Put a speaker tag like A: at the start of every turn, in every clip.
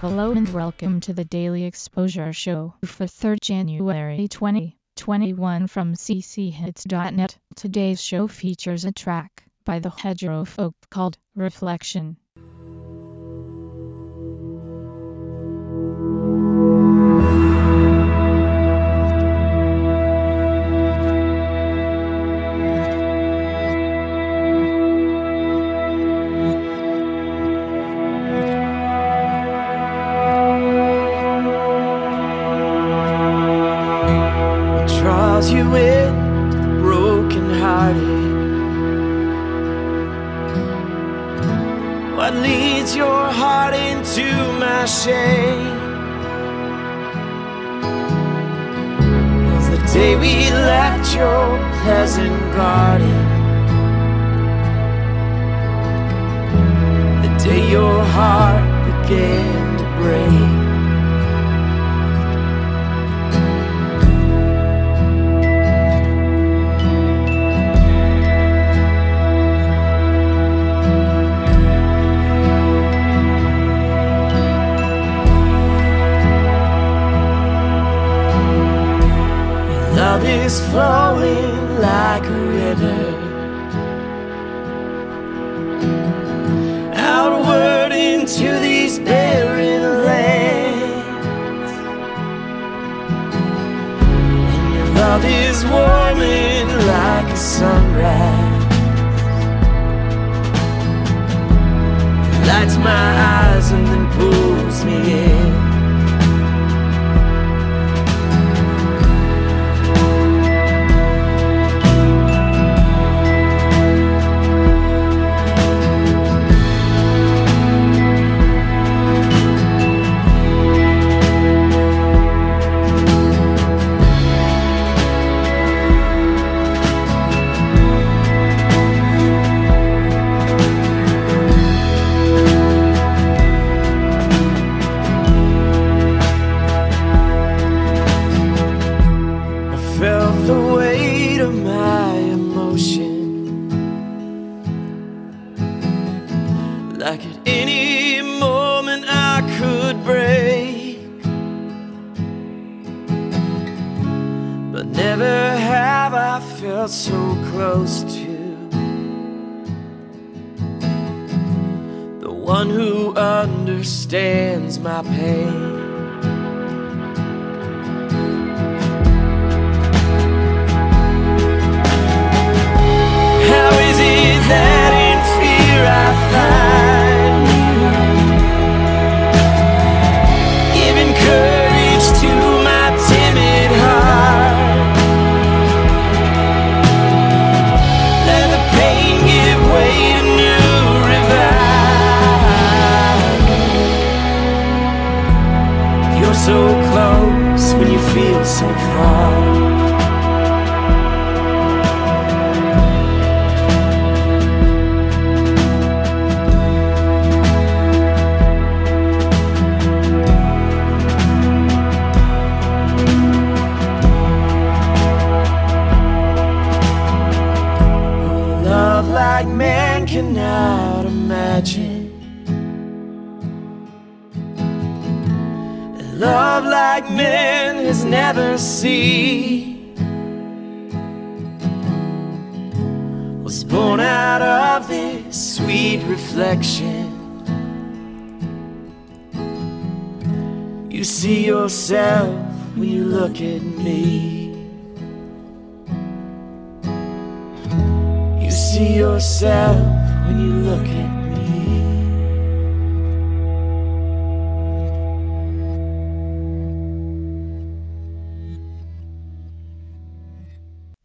A: Hello and welcome to the Daily Exposure Show for 3rd January 2021 from cchits.net. Today's show features a track by the Hedgerow Folk called Reflection.
B: Hearted. What leads your heart into my shame? Was the day we left your pleasant garden. The day your heart like a river. Outward into these barren lands. And your love is warming like a sunrise. Lights my eyes Any moment I could break. But never have I felt so close to The one who understands my pain cannot imagine. And love like man has never seen. Was born out of this sweet reflection. You see yourself when you look at me. You see yourself you.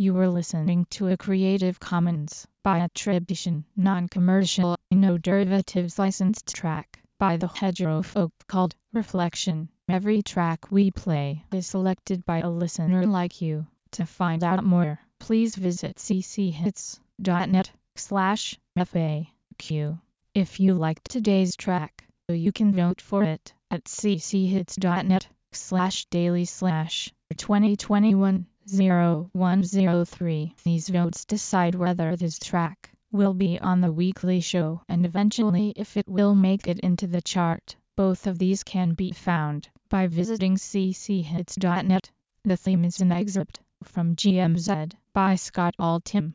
A: You were listening to a Creative Commons by attribution, non-commercial, no derivatives licensed track by the Hedgerow Folk called Reflection. Every track we play is selected by a listener like you. To find out more, please visit cchits.net slash FAQ. If you liked today's track, you can vote for it at cchits.net slash daily slash 2021 0103. These votes decide whether this track will be on the weekly show and eventually if it will make it into the chart. Both of these can be found by visiting cchits.net. The theme is an excerpt from GMZ by Scott Altham.